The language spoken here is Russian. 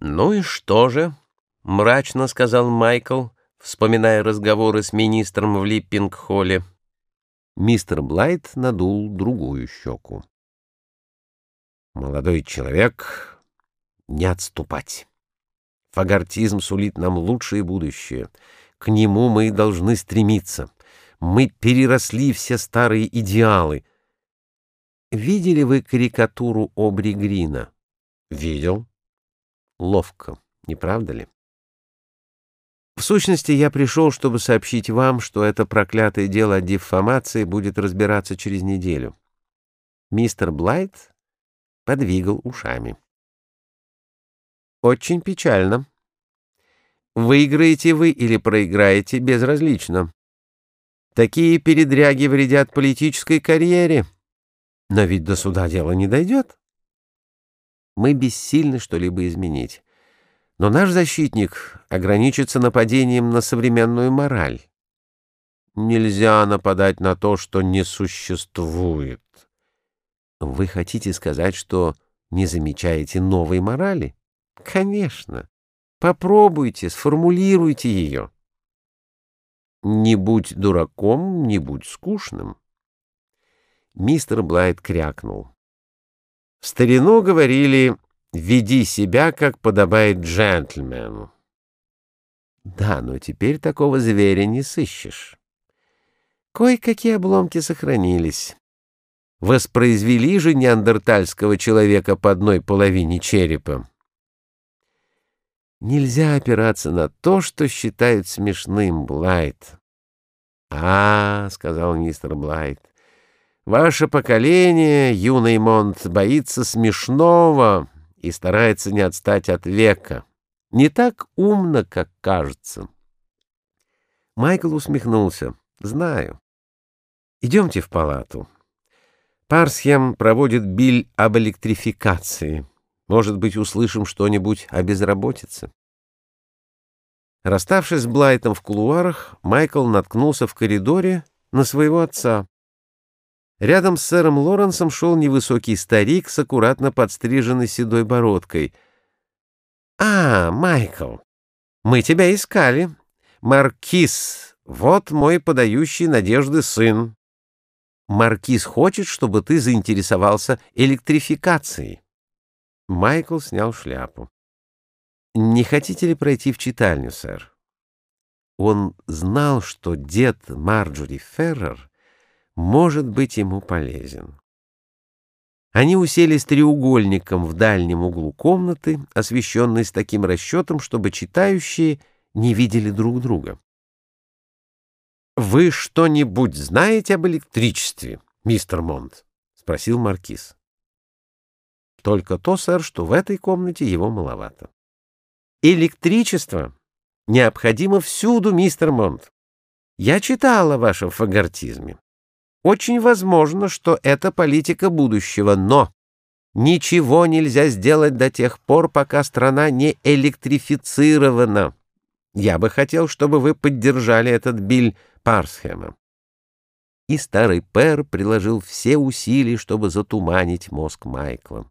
«Ну и что же?» — мрачно сказал Майкл, вспоминая разговоры с министром в Липпинг-холле. Мистер Блайт надул другую щеку. «Молодой человек, не отступать. Фагортизм сулит нам лучшее будущее. К нему мы должны стремиться. Мы переросли все старые идеалы. Видели вы карикатуру Обри Грина? Видел. Ловко, не правда ли? В сущности, я пришел, чтобы сообщить вам, что это проклятое дело о дефамации будет разбираться через неделю. Мистер Блайт подвигал ушами. Очень печально. Выиграете вы или проиграете безразлично. Такие передряги вредят политической карьере. Но ведь до суда дело не дойдет. Мы бессильны что-либо изменить. Но наш защитник ограничится нападением на современную мораль. Нельзя нападать на то, что не существует. Вы хотите сказать, что не замечаете новой морали? Конечно. Попробуйте, сформулируйте ее. Не будь дураком, не будь скучным. Мистер Блайт крякнул. В старину говорили «веди себя, как подобает джентльмену». Да, но теперь такого зверя не сыщешь. Кое-какие обломки сохранились. Воспроизвели же неандертальского человека по одной половине черепа. Нельзя опираться на то, что считают смешным, Блайт. — А, — сказал мистер Блайт, — ваше поколение, юный Монт, боится смешного и старается не отстать от века. Не так умно, как кажется. Майкл усмехнулся. — Знаю. Идемте в палату. Парсхем проводит биль об электрификации. Может быть, услышим что-нибудь о безработице. Расставшись с Блайтом в кулуарах, Майкл наткнулся в коридоре на своего отца. Рядом с сэром Лоренсом шел невысокий старик с аккуратно подстриженной седой бородкой. «А, Майкл, мы тебя искали. Маркиз, вот мой подающий надежды сын. Маркиз хочет, чтобы ты заинтересовался электрификацией». Майкл снял шляпу. «Не хотите ли пройти в читальню, сэр?» Он знал, что дед Марджори Феррер может быть ему полезен. Они уселись треугольником в дальнем углу комнаты, освещенной с таким расчетом, чтобы читающие не видели друг друга. «Вы что-нибудь знаете об электричестве, мистер Монт?» — спросил маркиз. Только то, сэр, что в этой комнате его маловато. Электричество необходимо всюду, мистер Монт. Я читал о вашем фагортизме. Очень возможно, что это политика будущего, но ничего нельзя сделать до тех пор, пока страна не электрифицирована. Я бы хотел, чтобы вы поддержали этот биль Парсхема. И старый пэр приложил все усилия, чтобы затуманить мозг Майкла.